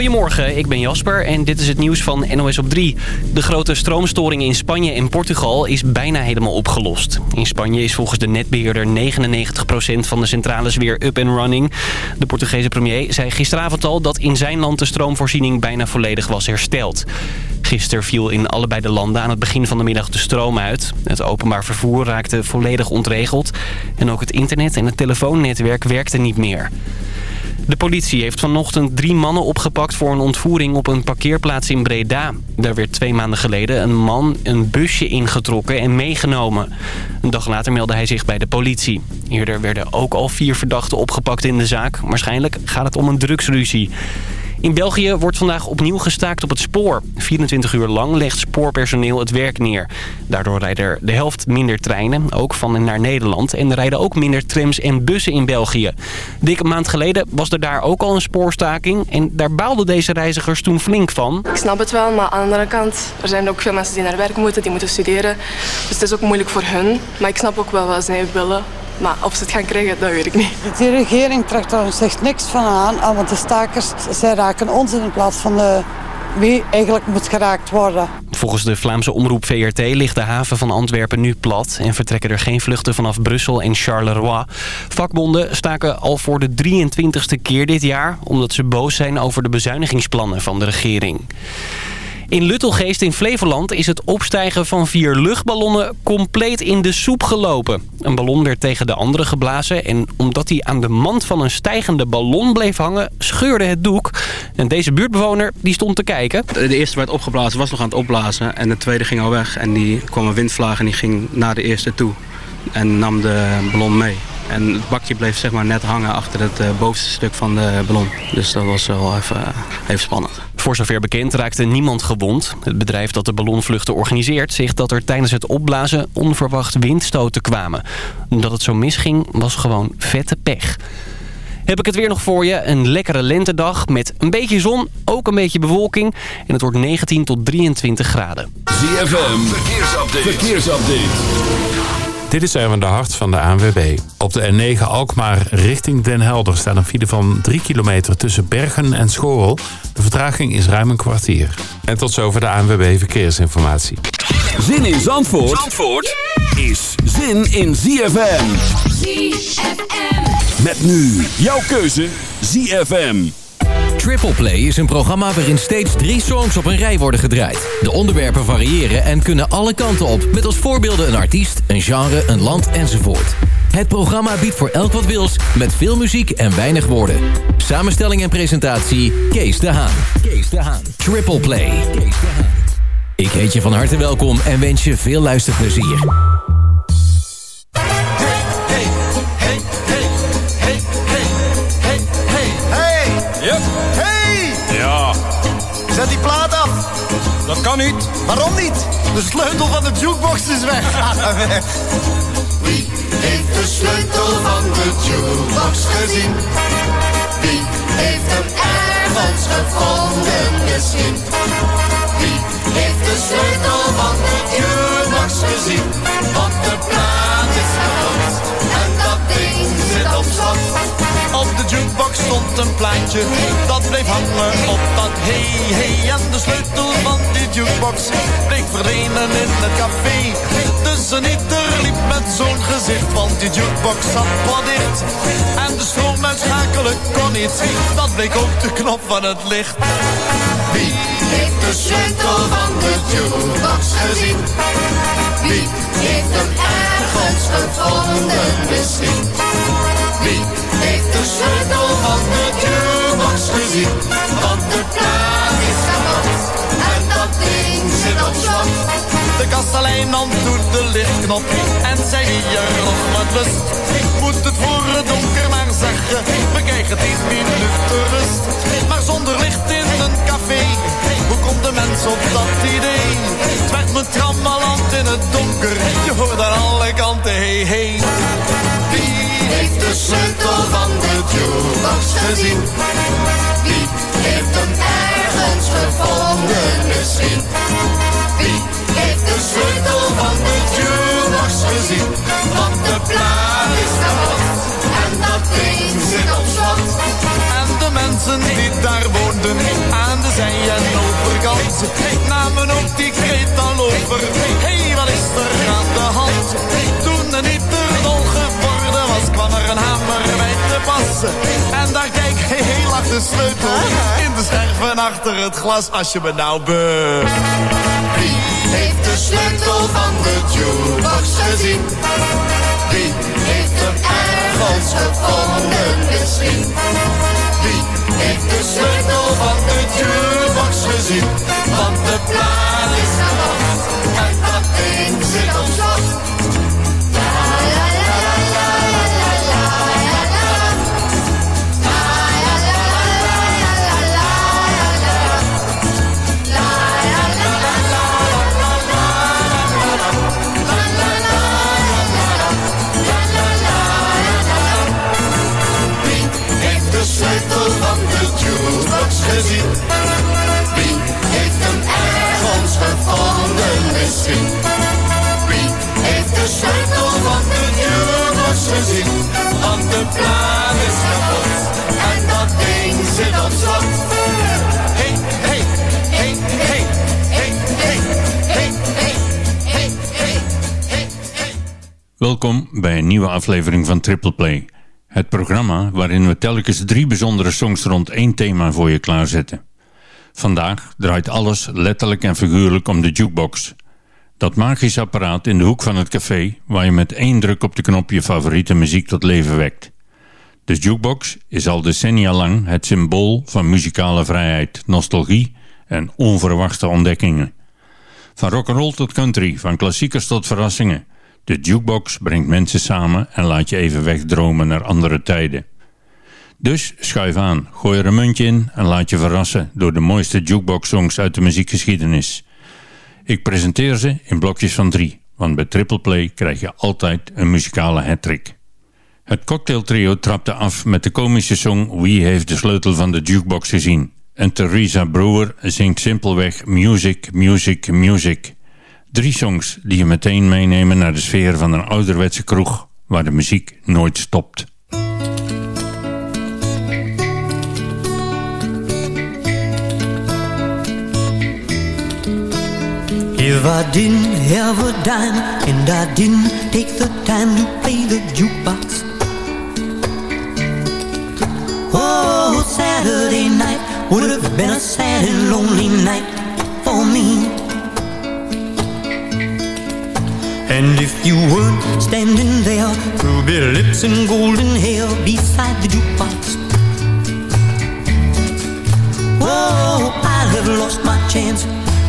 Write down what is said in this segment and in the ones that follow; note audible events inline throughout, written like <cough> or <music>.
Goedemorgen, ik ben Jasper en dit is het nieuws van NOS op 3. De grote stroomstoring in Spanje en Portugal is bijna helemaal opgelost. In Spanje is volgens de netbeheerder 99% van de centrales weer up and running. De Portugese premier zei gisteravond al dat in zijn land de stroomvoorziening bijna volledig was hersteld. Gisteren viel in allebei de landen aan het begin van de middag de stroom uit. Het openbaar vervoer raakte volledig ontregeld. En ook het internet en het telefoonnetwerk werkten niet meer. De politie heeft vanochtend drie mannen opgepakt voor een ontvoering op een parkeerplaats in Breda. Daar werd twee maanden geleden een man een busje ingetrokken en meegenomen. Een dag later meldde hij zich bij de politie. Eerder werden ook al vier verdachten opgepakt in de zaak. Waarschijnlijk gaat het om een drugsruzie. In België wordt vandaag opnieuw gestaakt op het spoor. 24 uur lang legt spoorpersoneel het werk neer. Daardoor rijden er de helft minder treinen, ook van en naar Nederland. En er rijden ook minder trams en bussen in België. Dik een maand geleden was er daar ook al een spoorstaking. En daar baalden deze reizigers toen flink van. Ik snap het wel, maar aan de andere kant... er zijn ook veel mensen die naar werk moeten, die moeten studeren. Dus het is ook moeilijk voor hun. Maar ik snap ook wel wat zij willen. Maar of ze het gaan krijgen, dat weet ik niet. De regering trekt daar zich niks van aan, want de stakers zij raken ons in plaats van de, wie eigenlijk moet geraakt worden. Volgens de Vlaamse omroep VRT ligt de haven van Antwerpen nu plat... en vertrekken er geen vluchten vanaf Brussel en Charleroi. Vakbonden staken al voor de 23ste keer dit jaar... omdat ze boos zijn over de bezuinigingsplannen van de regering. In Luttelgeest in Flevoland is het opstijgen van vier luchtballonnen compleet in de soep gelopen. Een ballon werd tegen de andere geblazen en omdat hij aan de mand van een stijgende ballon bleef hangen, scheurde het doek. En deze buurtbewoner die stond te kijken. De eerste werd opgeblazen, was nog aan het opblazen en de tweede ging al weg. En die kwam een windvlaag en die ging naar de eerste toe en nam de ballon mee. En het bakje bleef zeg maar net hangen achter het uh, bovenste stuk van de ballon. Dus dat was wel even, uh, even spannend. Voor zover bekend raakte niemand gewond. Het bedrijf dat de ballonvluchten organiseert zegt dat er tijdens het opblazen onverwacht windstoten kwamen. Dat het zo misging was gewoon vette pech. Heb ik het weer nog voor je. Een lekkere lentedag met een beetje zon, ook een beetje bewolking. En het wordt 19 tot 23 graden. ZFM, verkeersupdate. verkeersupdate. Dit is Erwin de Hart van de ANWB. Op de N9 Alkmaar richting Den Helder staat een file van 3 kilometer tussen Bergen en Schorel. De vertraging is ruim een kwartier. En tot zover de ANWB Verkeersinformatie. Zin in Zandvoort, Zandvoort is zin in ZFM. ZFM. Met nu jouw keuze ZFM. Triple Play is een programma waarin steeds drie songs op een rij worden gedraaid. De onderwerpen variëren en kunnen alle kanten op... met als voorbeelden een artiest, een genre, een land enzovoort. Het programma biedt voor elk wat wils, met veel muziek en weinig woorden. Samenstelling en presentatie, Kees de Haan. Kees de Haan. Triple Play. De Haan. Ik heet je van harte welkom en wens je veel luisterplezier. Zet die plaat af. Dat kan niet. Waarom niet? De sleutel van de jukebox is weg. <laughs> Wie heeft de sleutel van de jukebox gezien? Wie heeft hem ergens gevonden misschien? Wie heeft de sleutel van de jukebox gezien? Want de plaat Op de jukebox stond een plaatje, dat bleef hangen op dat hey hey. En de sleutel van die jukebox bleek verdwenen in het café. Dus een liep met zo'n gezicht, want die jukebox zat plat dicht. En de stroom uitschakelen kon niet, dat bleek ook de knop van het licht. Wie heeft de sleutel van de jukebox gezien? Wie heeft hem ergens gevonden misschien? Wie heeft de sleutel van de jukebox gezien? Want de plaat is kapot en dat ding zit op slot. De kastelein nam toen de lichtknop en zei hier nog wat lust. Ik moet het voor het donker maar zeggen, we krijgen tien minuten rust. Maar zonder licht in een café, hoe komt de mens op dat idee? Het werd trammeland in het donker, je hoort aan alle kanten heen. Hey. Wie heeft de sleutel van de jukebox gezien? Wie heeft hem ergens gevonden misschien? Wie heeft de sleutel van de jukebox gezien? Want de plaat is kapot en dat ding zit op slot. En de mensen die daar woonden Ik nam me ook die kreet al over. Hé, hey, wat is er aan de hand? Toen de niet dol was, kwam er een hamer bij te passen. En daar kijk heel achter de sleutel. In de scherven achter het glas, als je me nou be. Wie heeft de sleutel van de jukebox gezien? Wie heeft hem ergens gevonden misschien? Wie heeft de sleutel van de jukebox gezien? Want de plaat is kapot en dat ding zit op aflevering van Triple Play. Het programma waarin we telkens drie bijzondere songs rond één thema voor je klaarzetten. Vandaag draait alles letterlijk en figuurlijk om de jukebox. Dat magisch apparaat in de hoek van het café waar je met één druk op de knop je favoriete muziek tot leven wekt. De jukebox is al decennia lang het symbool van muzikale vrijheid, nostalgie en onverwachte ontdekkingen. Van rock'n'roll tot country, van klassiekers tot verrassingen. De jukebox brengt mensen samen en laat je even wegdromen naar andere tijden. Dus schuif aan, gooi er een muntje in en laat je verrassen door de mooiste jukebox-songs uit de muziekgeschiedenis. Ik presenteer ze in blokjes van drie, want bij Triple Play krijg je altijd een muzikale hattrick. Het cocktailtrio trapte af met de komische song Wie heeft de sleutel van de jukebox gezien? En Theresa Brewer zingt simpelweg Music, Music, Music. Drie songs die je meteen meenemen naar de sfeer van een ouderwetse kroeg waar de muziek nooit stopt. If I didn't have a dime and I didn't take the time to play the jukebox Oh, Saturday night would have been a sad and lonely night for me And if you weren't standing there Ruby lips and golden hair beside the jukebox Oh, I'd have lost my chance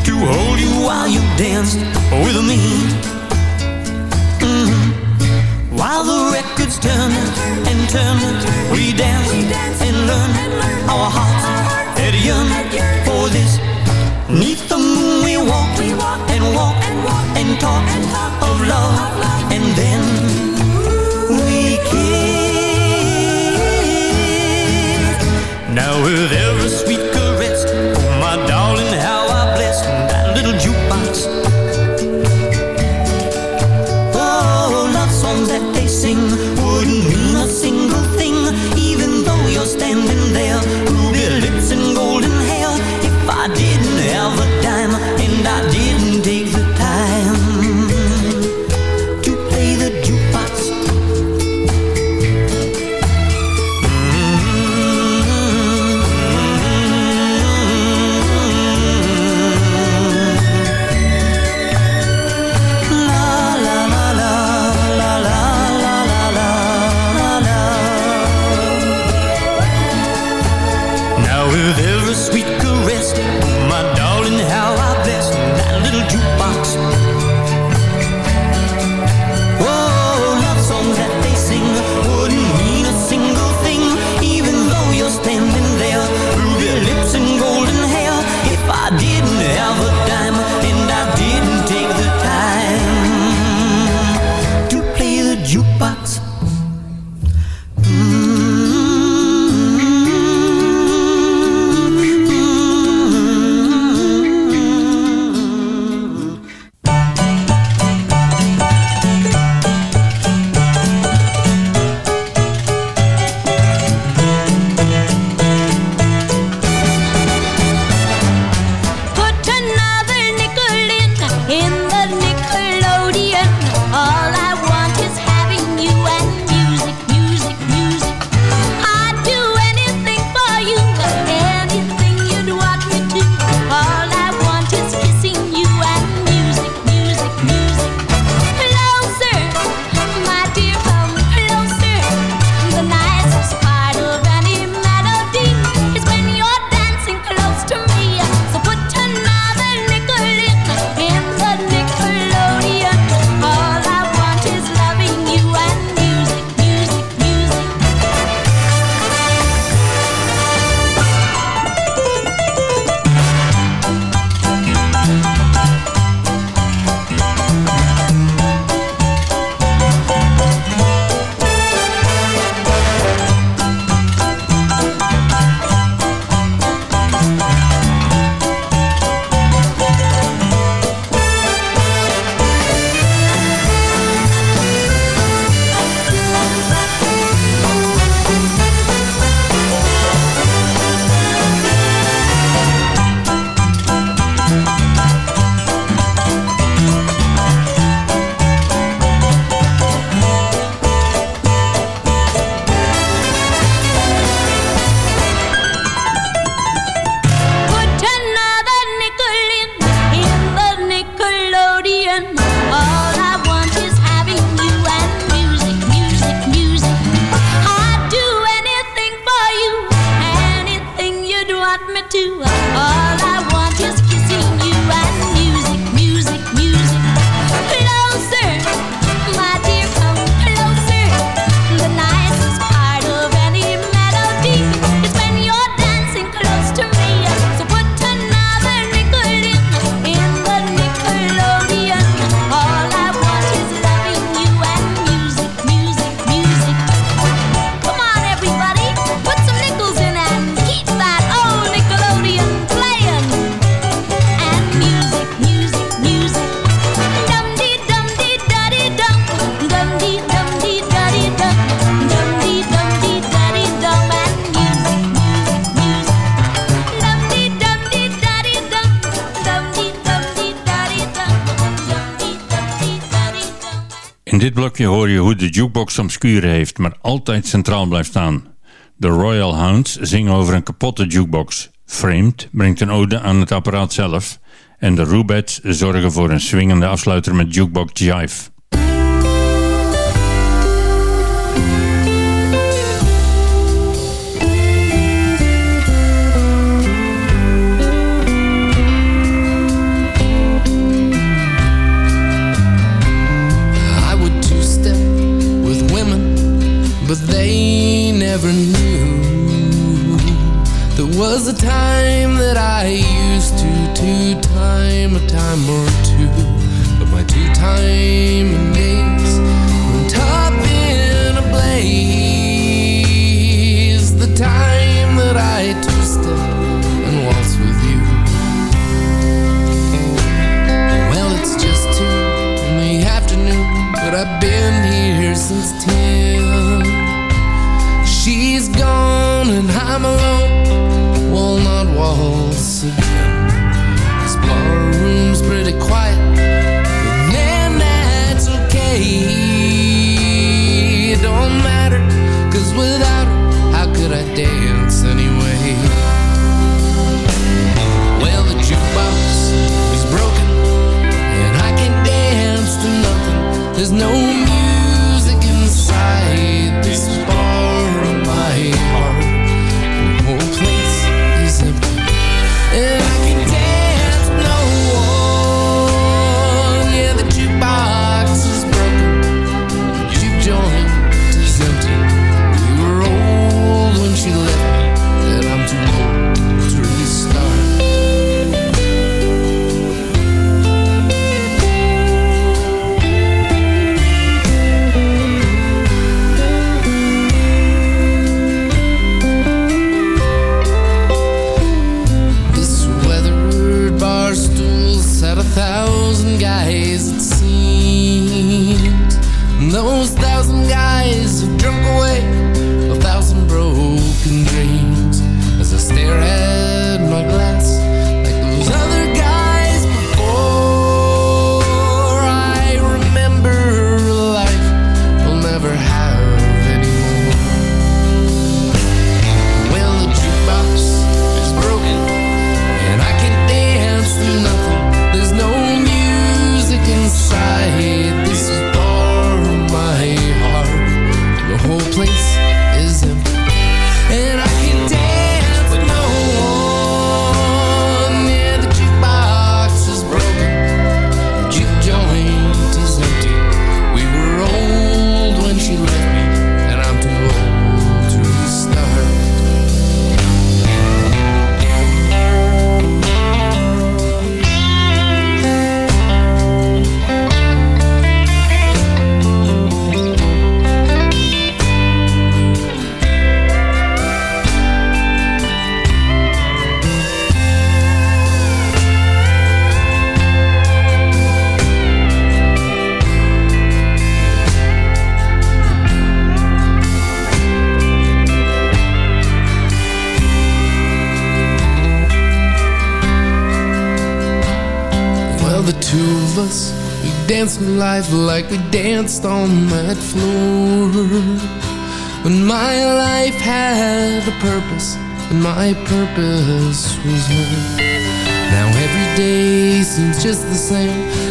to hold you while you danced with me. Mhm. While the records turn and turn we dance and learned our hearts had yearned for this. Neath the and walk, we and walk and walk and talk and talk of love, and then we kiss. Now with every jukebox soms kuren heeft, maar altijd centraal blijft staan. De Royal Hounds zingen over een kapotte jukebox. Framed brengt een ode aan het apparaat zelf. En de Rubettes zorgen voor een swingende afsluiter met jukebox jive. But they never knew. There was a time that I used to two time a time or two, but my two time days went up in a blaze. The time that I two step and waltz with you. Well, it's just two in the afternoon, but I've been here since ten. Gone and I'm alone. Walnut waltz again. This bar room's pretty quiet, but then that's okay. It don't matter, cause without her, how could I dance anyway? Well, the jukebox is broken and I can't dance to nothing. There's no danced on that floor. When my life had a purpose, and my purpose was her. Now every day seems just the same,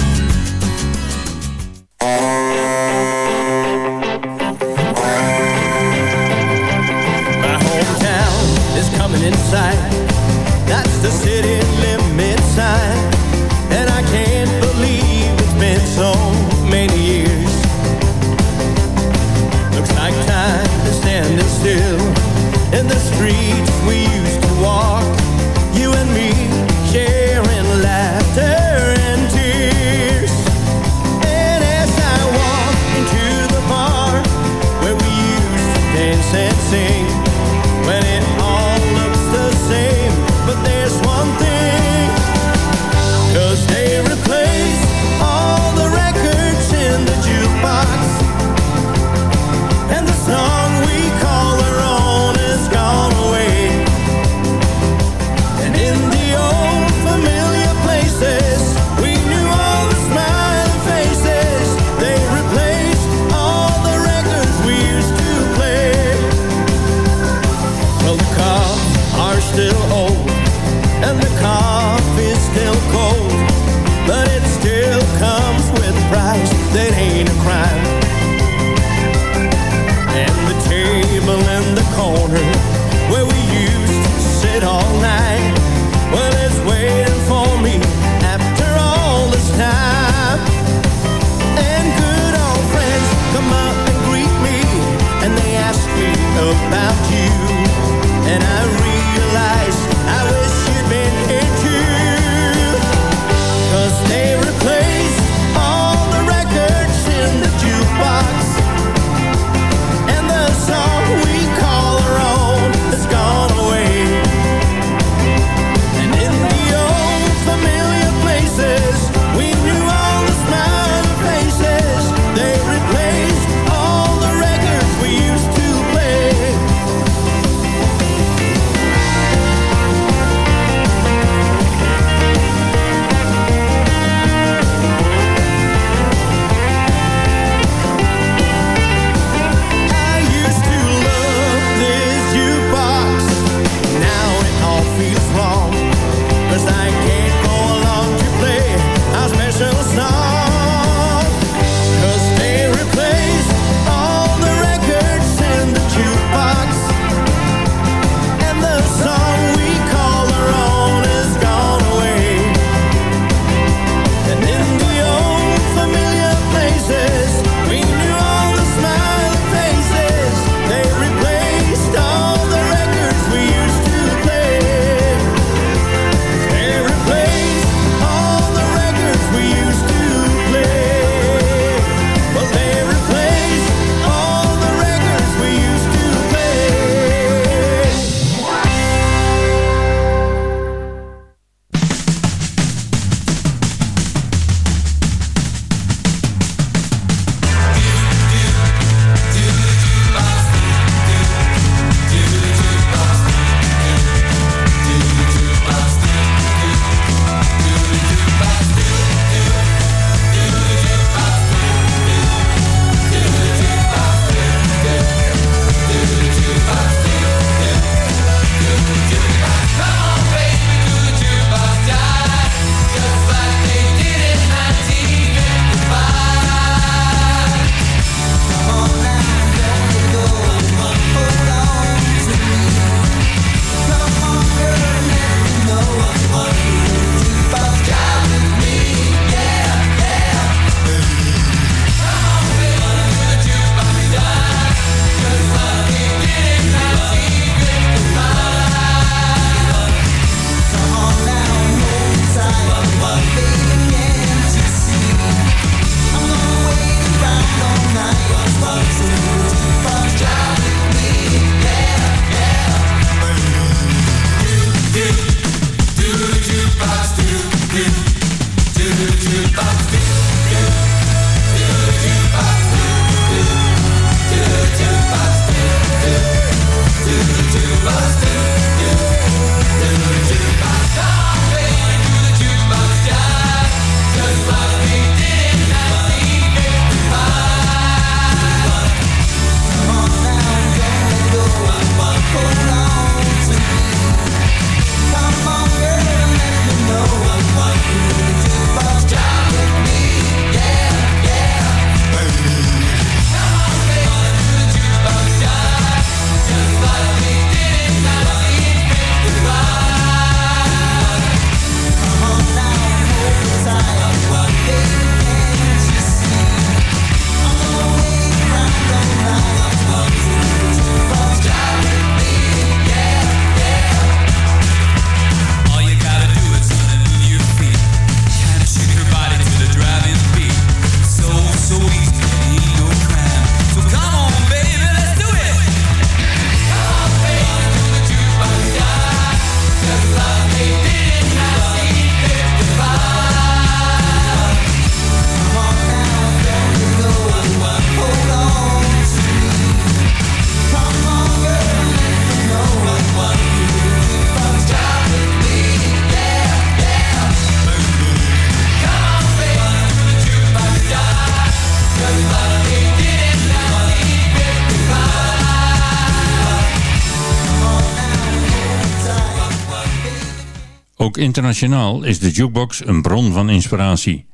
Internationaal is de jukebox een bron van inspiratie.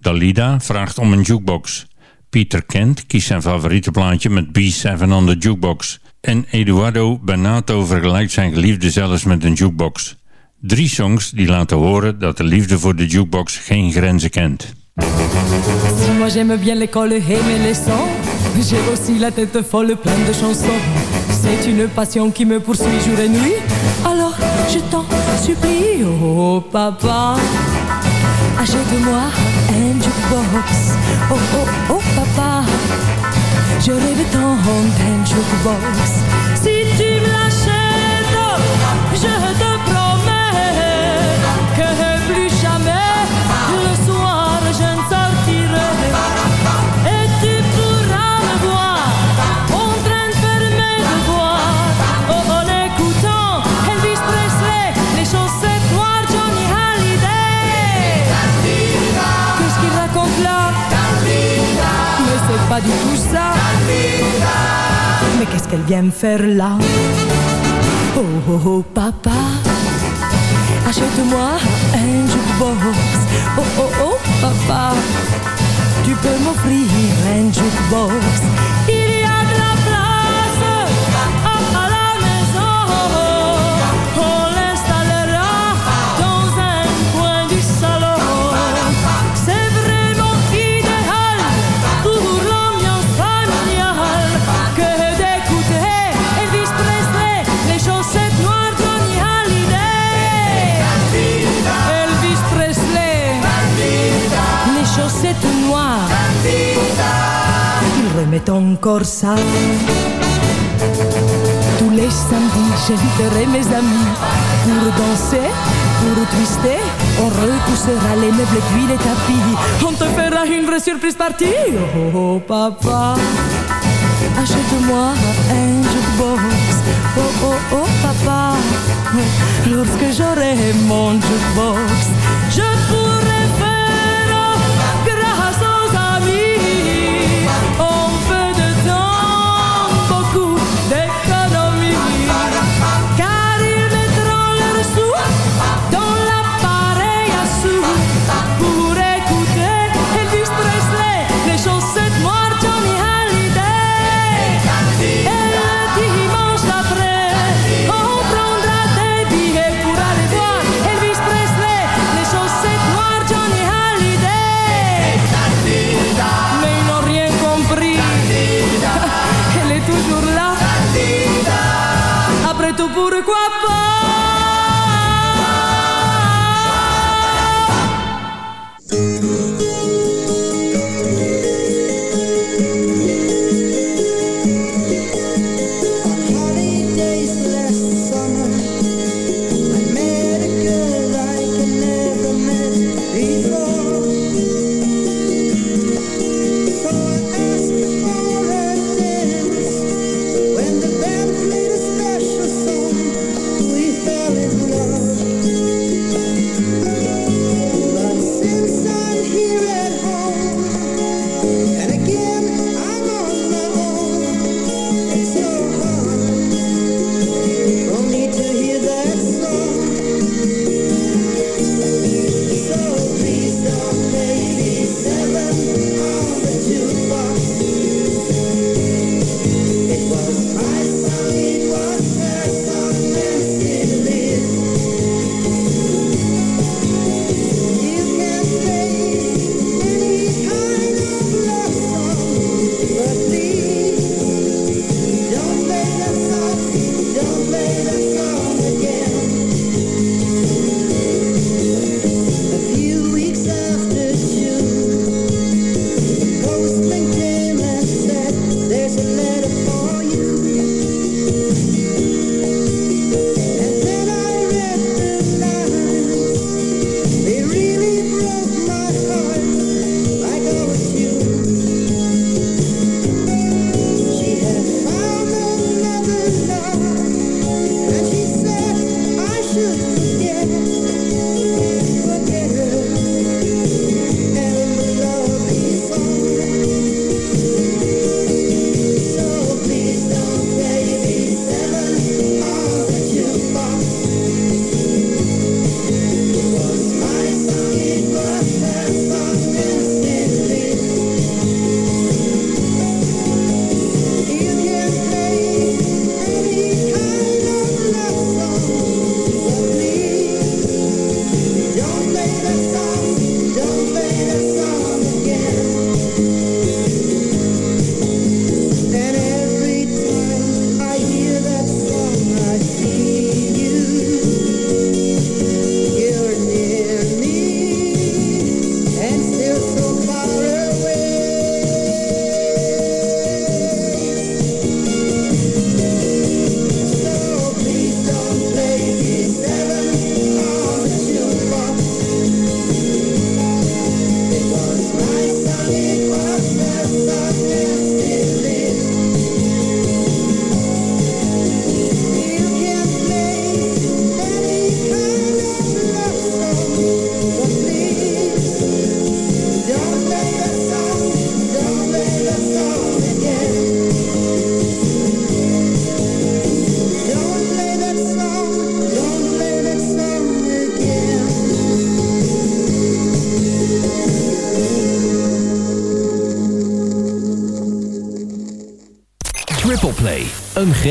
Dalida vraagt om een jukebox. Peter Kent kiest zijn favoriete plaatje met B7 on the jukebox. En Eduardo Benato vergelijkt zijn geliefde zelfs met een jukebox. Drie songs die laten horen dat de liefde voor de jukebox geen grenzen kent. Moi j'aime bien l'école et mes la tête folle de chansons. C'est une passion qui me poursuit jour et nuit. Alors je t'en supplie, oh papa, achète-moi un jukebox. Oh oh oh papa, je rêve tant d'un jukebox. Si tu me l'achètes, je te pas du tout ça. Mais qu'est-ce qu'elle vient me faire là? Oh oh oh papa. Achète-moi un jukebox. Oh oh oh papa. Tu peux m'offrir un jukebox Il remet encore ça Tous les samedis j'inviterai mes amis Pour danser, pour twister On repoussera les meubles puis les tapis. On te fera une vraie surprise party Oh, oh, papa. Achète-moi un jukebox. Oh oh oh papa. Lorsque j'aurai mon jukebox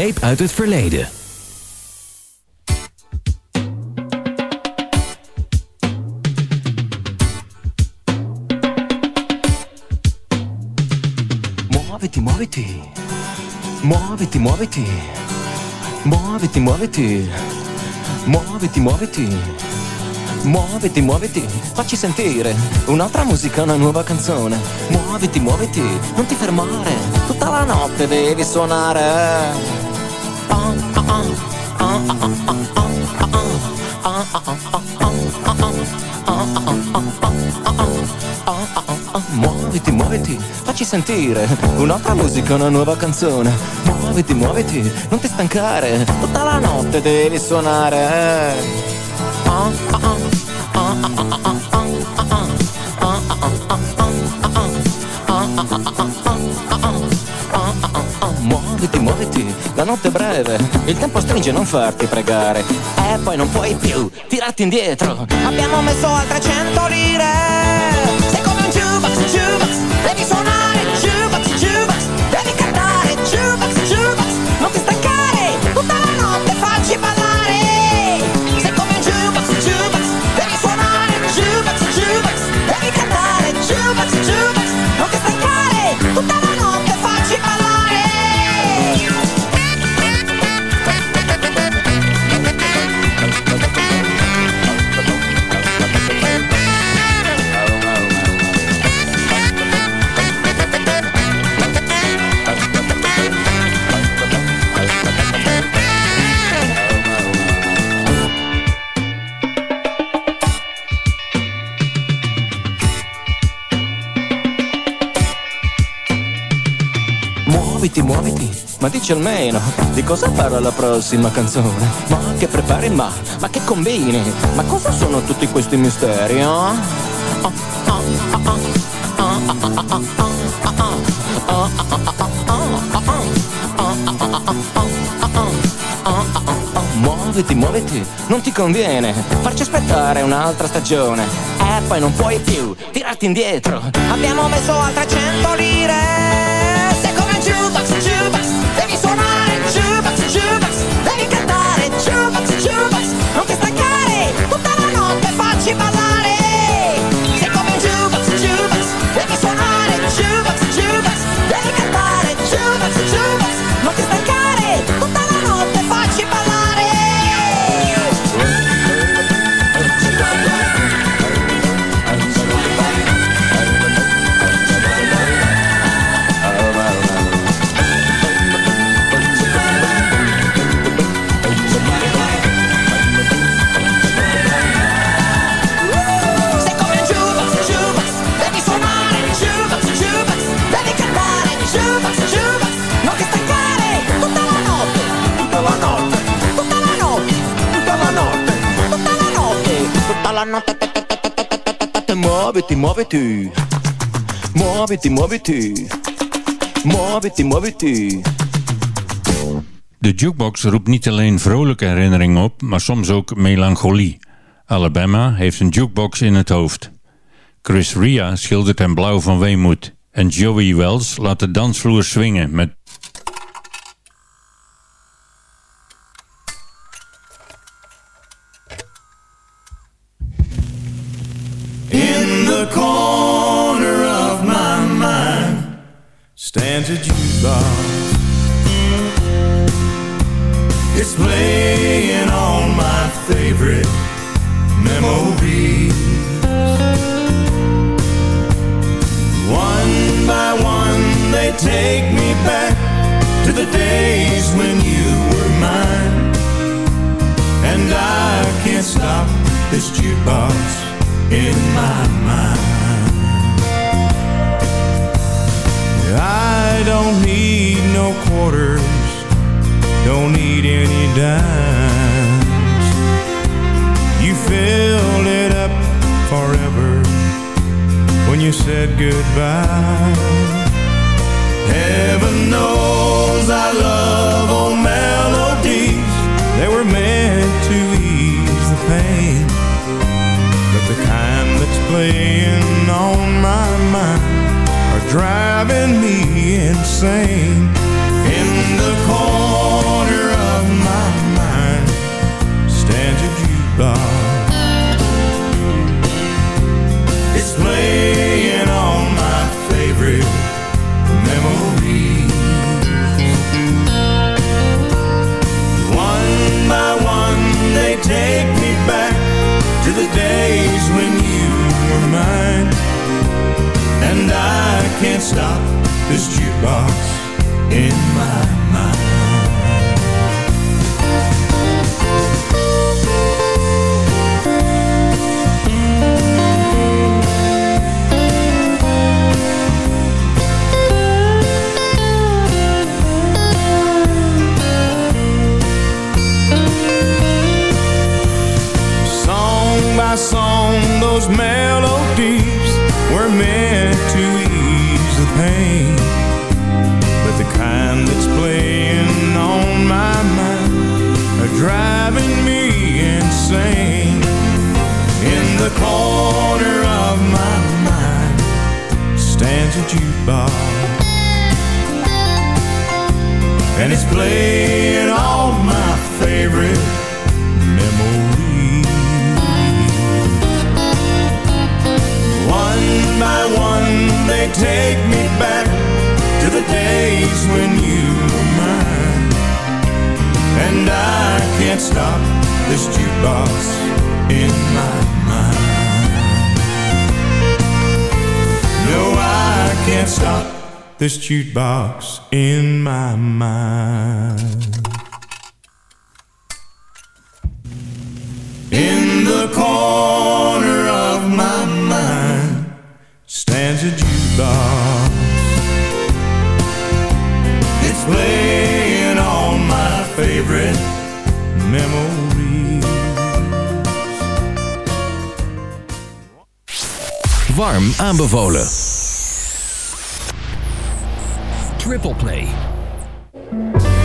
greep uit het verleden. Muoviti, muoviti. Muoviti, muoviti. Muoviti, muoviti. Muoviti, muoviti. Muoviti, muoviti. Facci sentire un'altra musica, una nuova canzone. Muoviti, muoviti. Non ti fermare. Tutta la notte devi suonare. Muoviti, muoviti, facci sentire un'altra musica, una nuova canzone. Muoviti, muoviti, non ti stancare, tutta la notte devi suonare. Ah, ah, ah. Ah, ah, ah, ah, ah, Muoviti, la notte è breve, il tempo stringe, non farti pregare. E poi non puoi più tirarti indietro. Abbiamo messo altre cento lire. Sei come un jukebox, jukebox, dici almeno di cosa parla la prossima canzone? Ma che prepari ma, ma che combini? Ma cosa sono tutti questi misteri? Oh? Muoviti, muoviti, non ti conviene farci aspettare un'altra stagione. E eh, poi non puoi più tirarti indietro. Abbiamo messo altre 100 lire. De jukebox roept niet alleen vrolijke herinneringen op, maar soms ook melancholie. Alabama heeft een jukebox in het hoofd. Chris Ria schildert hem blauw van weemoed. En Joey Wells laat de dansvloer swingen met can't stop this jukebox in my mind. And it's playing all my favorite memories. One by one, they take me back to the days when you were mine. And I can't stop this jukebox in my mind. No, I can't stop this jukebox in my mind. In the corner of my mind stands a jukebox. It's playing all my favorite memories. Warm aanbevolen. Triple Play.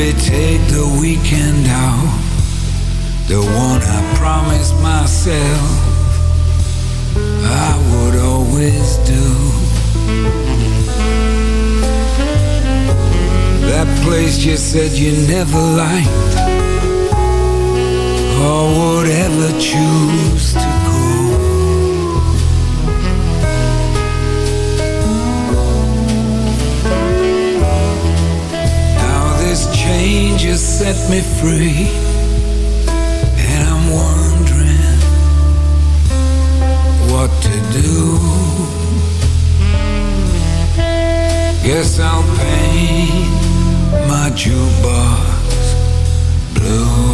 Maybe take the weekend out, the one I promised myself I would always do. That place you said you never liked Or would ever choose to go change has set me free And I'm wondering What to do Guess I'll paint my jukebox blue.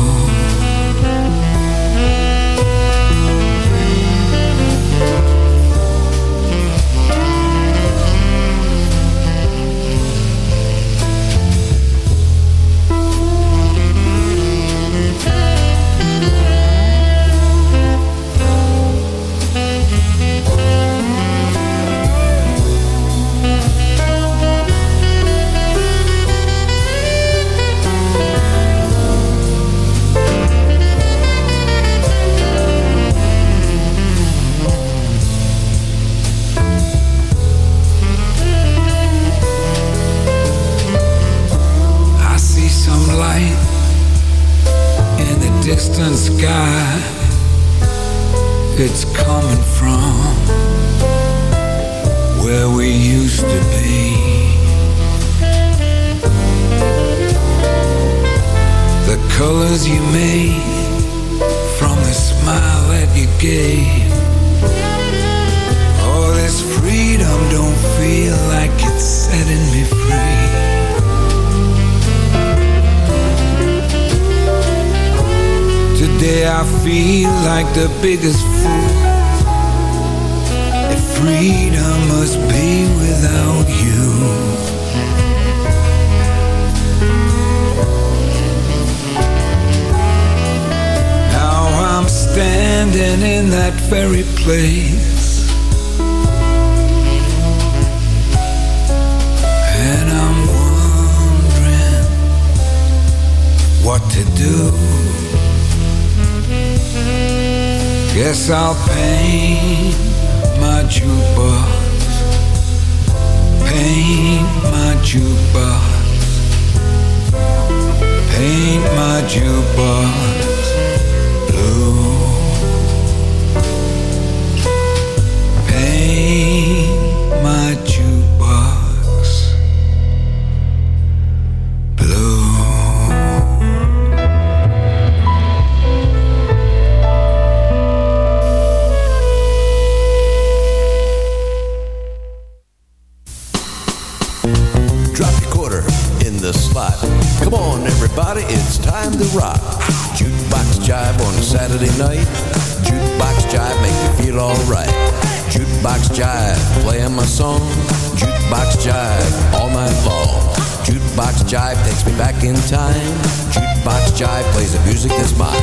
That's mine.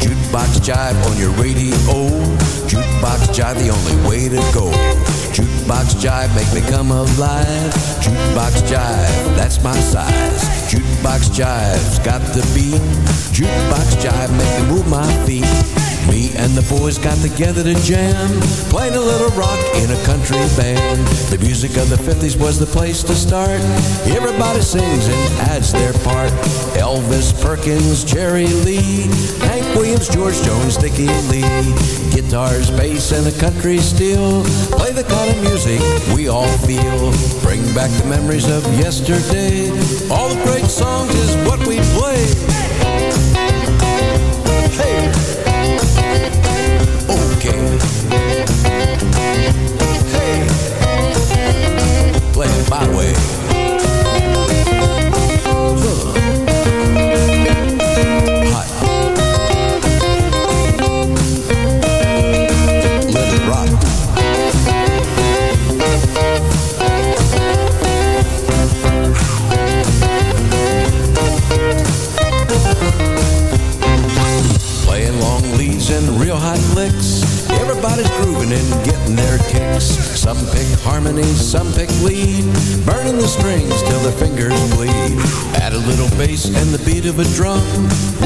Jukebox jive on your radio. Jukebox jive, the only way to go. Jukebox jive make me come alive. Jukebox jive, that's my size. Jukebox jive's got the beat. Jukebox jive make me move my feet. Me and the boys got together to jam, playing a little rock in a country band. The music of the 50s was the place to start. Everybody sings and adds their part. Elvis Perkins, Jerry Lee, Hank Williams, George Jones, Dickie Lee. Guitars, bass, and a country steel. Play the kind of music we all feel. Bring back the memories of yesterday. All the great songs is what we play. highway. Some pick harmonies, some pick lead. Burning the strings till their fingers bleed. Add a little bass and the beat of a drum.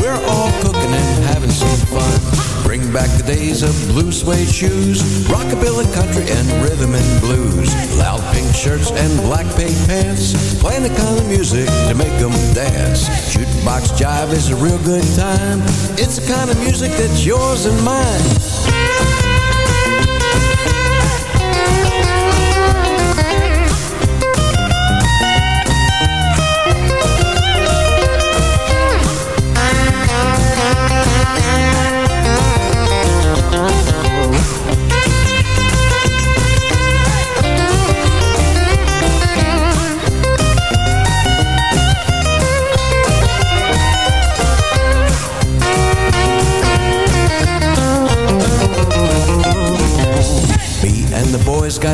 We're all cooking and having some fun. Bring back the days of blue suede shoes, rockabilly country and rhythm and blues. Loud pink shirts and black pink pants. Playing the kind of music to make them dance. Jukebox jive is a real good time. It's the kind of music that's yours and mine.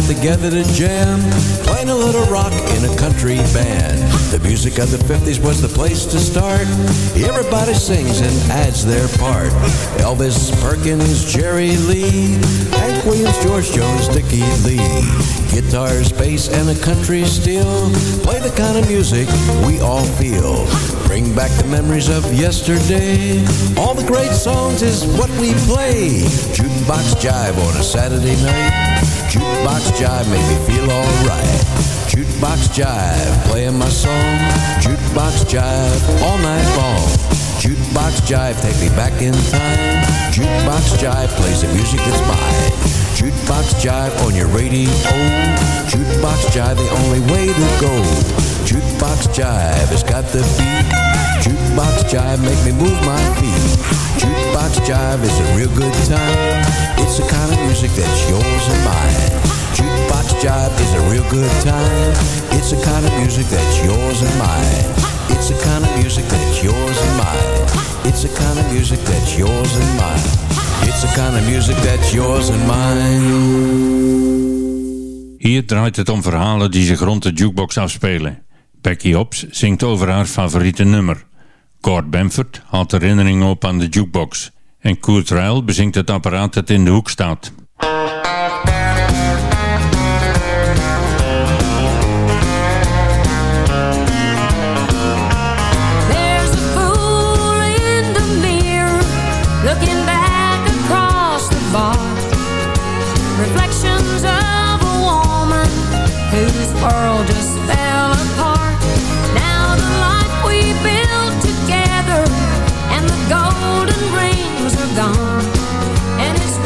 Together to jam, playing a little rock in a country band. The music of the 50s was the place to start. Everybody sings and adds their part. Elvis Perkins, Jerry Lee, Hank Williams, George Jones, Dickie Lee. Guitars, bass, and a country steel. Play the kind of music we all feel. Bring back the memories of yesterday. All the great songs is what we play. Jukebox Jive on a Saturday night. Jukebox Jive make me feel alright. Jukebox Jive, playing my song. Jukebox Jive, all night long. Jukebox Jive, take me back in time. Jukebox Jive plays the music that's mine. Jukebox Jive on your radio. Jukebox Jive, the only way to go. Jukebox Jive it's got the beat. Jukebox Jive make me move my feet. Jukebox jive is a real good time. It's the kind of music that's yours and mine. Jukebox jive is a real good time. It's the kind of music that's yours and mine. It's the kind of music that's yours and mine. It's the kind of music that's yours and mine. It's the kind of music that's yours and mine. Hier draait het om verhalen die zich rond de jukebox afspelen. Becky Hobbs zingt over haar favoriete nummer. Cord Benford haalt herinneringen op aan de jukebox en Kurt Ryle bezingt het apparaat dat in de hoek staat.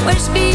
Wish me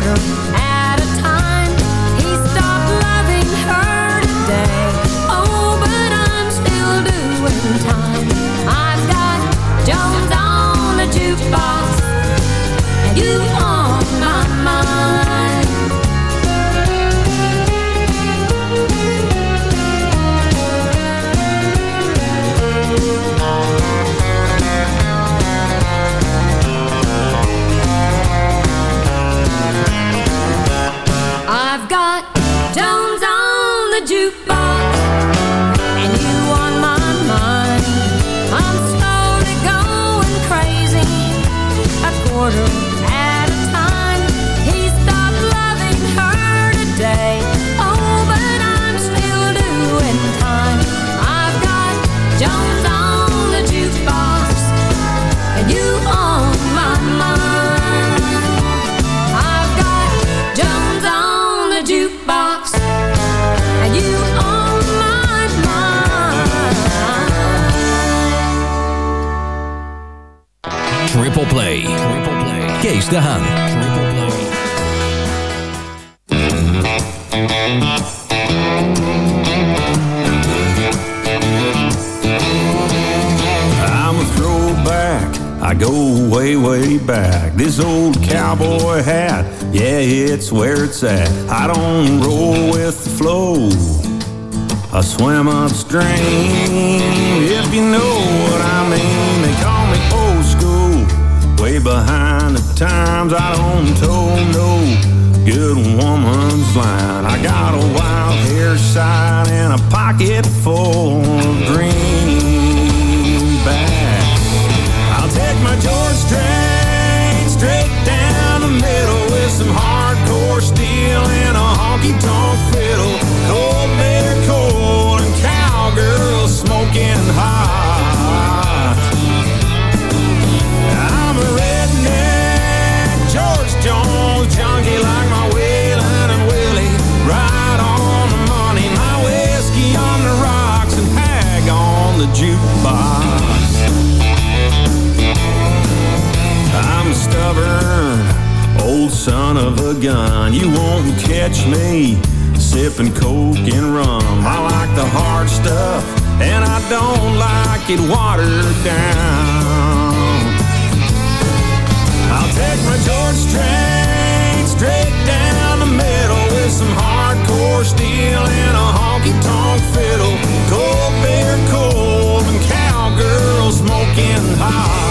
boredom Triple Play. Triple play. Kees de Haan. Triple Play. I'm a throwback. I go way, way back. This old cowboy hat, yeah, it's where it's at. I don't roll with the flow. I swim upstream if you know times I don't told no good woman's line. I got a wild hair side and a pocket full of greenbacks. I'll take my joy. jukebox. I'm a stubborn old son of a gun. You won't catch me sipping coke and rum. I like the hard stuff, and I don't like it watered down. I'll take my George train straight down the middle with some hardcore steel and a honky tonk fiddle. Go smoking hot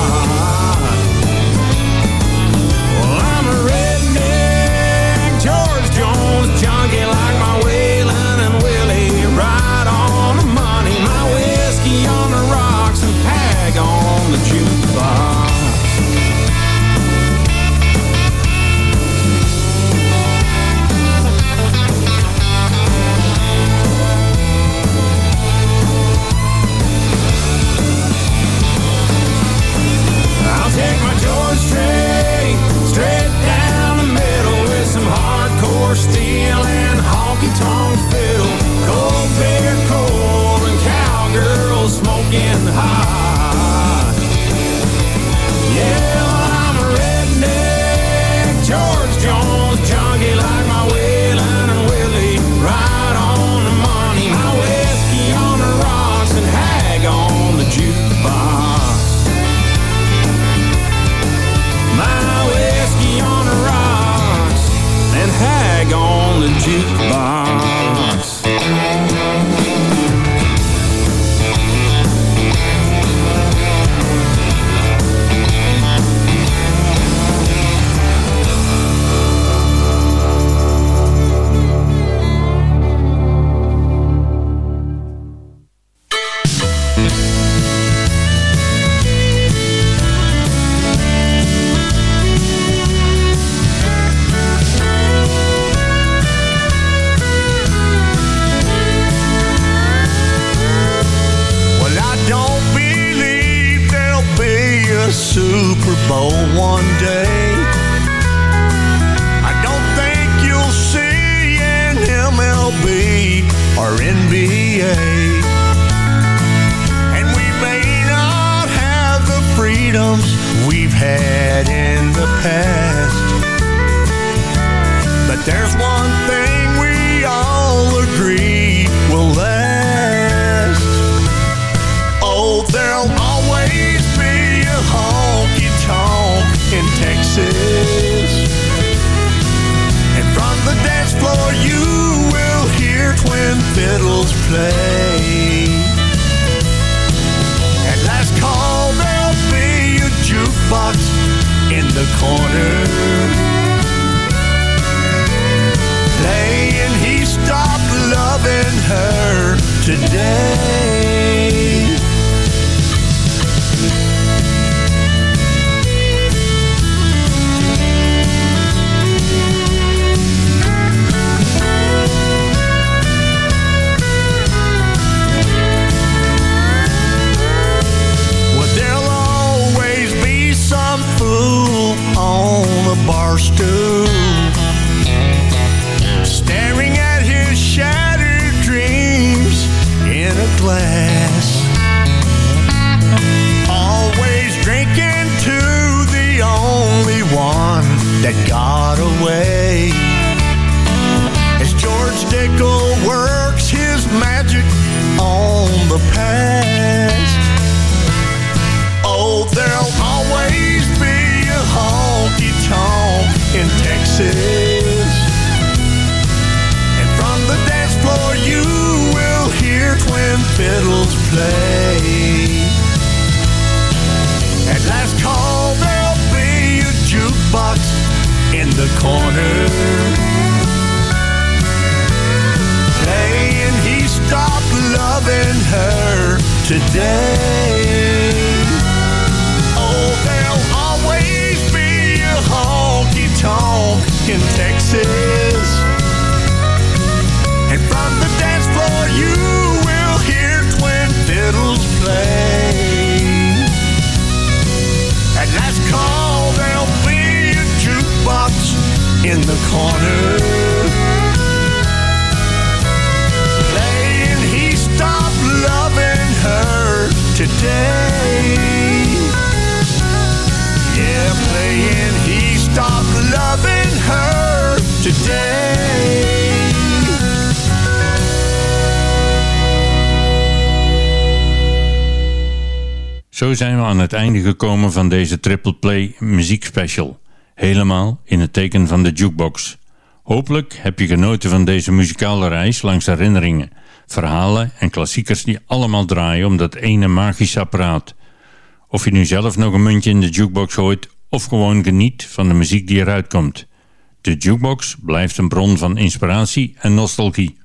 zijn we aan het einde gekomen van deze Triple Play muziekspecial. Helemaal in het teken van de jukebox. Hopelijk heb je genoten van deze muzikale reis langs herinneringen, verhalen en klassiekers die allemaal draaien om dat ene magische apparaat. Of je nu zelf nog een muntje in de jukebox gooit of gewoon geniet van de muziek die eruit komt. De jukebox blijft een bron van inspiratie en nostalgie.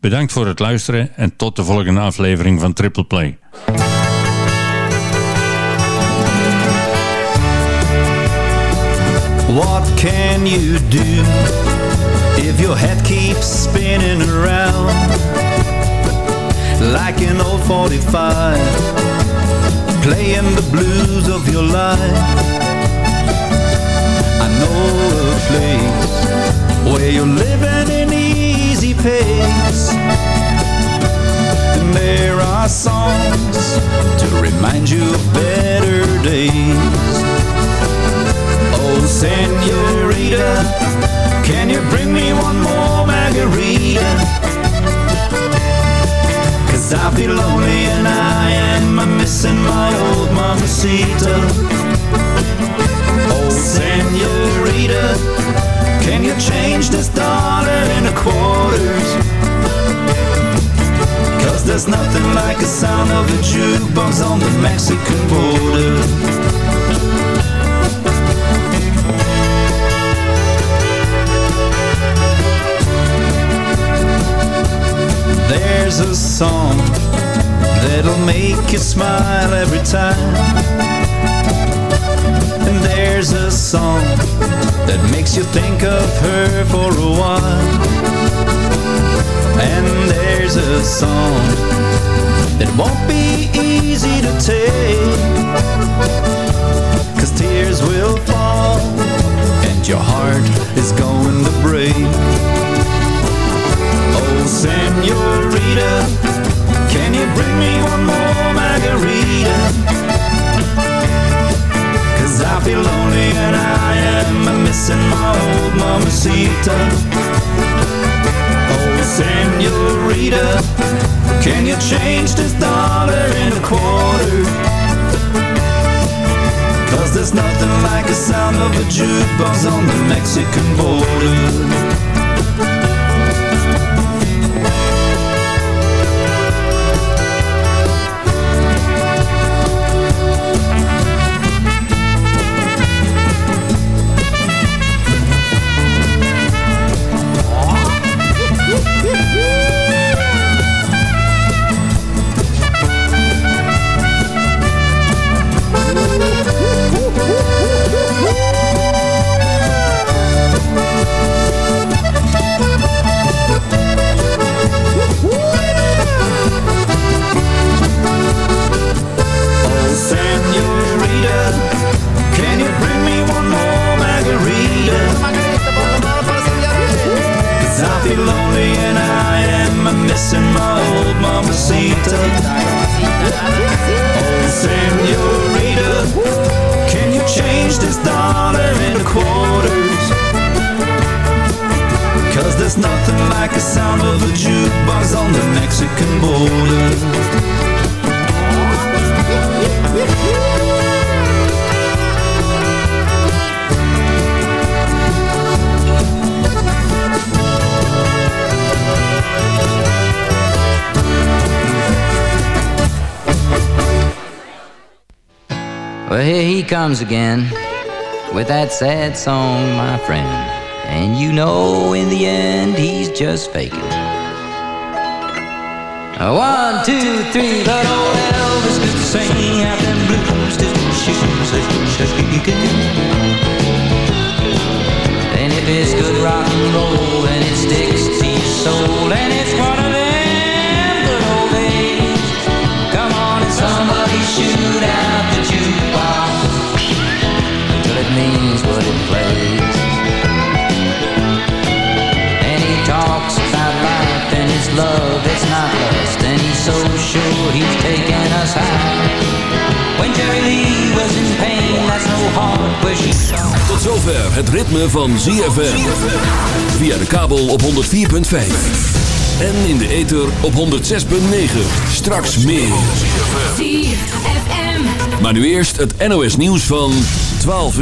Bedankt voor het luisteren en tot de volgende aflevering van Triple Play. What can you do if your head keeps spinning around like an old 45 playing the blues of your life? I know a place where you're living in easy pace. And there are songs to remind you of better days. Oh, senorita, can you bring me one more margarita? Cause I feel lonely and I am missing my old mamacita. Oh, senorita, can you change this dollar into quarters? Cause there's nothing like the sound of a jukebox on the Mexican border. There's a song that'll make you smile every time. And there's a song that makes you think of her for a while. And there's a song that won't be easy to take. Cause tears will fall and your heart is going to break senorita. Can you bring me one more margarita? Cause I feel lonely and I am missing my old mamacita. Oh, senorita, can you change this dollar in a quarter? Cause there's nothing like the sound of a jukebox on the Mexican border. Comes again with that sad song, my friend. And you know, in the end, he's just faking. One, two, three, but old Elvis could sing out them blues till shoes are. And if it's good rock and roll, and it sticks to your soul, means what it plays. And he talks about life and his love that's not lust, and he's so sure he's taking us high. When Jerry Lee was in pain, that's no heart where she Tot zover het ritme van ZFM. Via de kabel op 104.5. En in de ether op 106.9. Straks meer. ZFM. Maar nu eerst het NOS nieuws van 12 uur.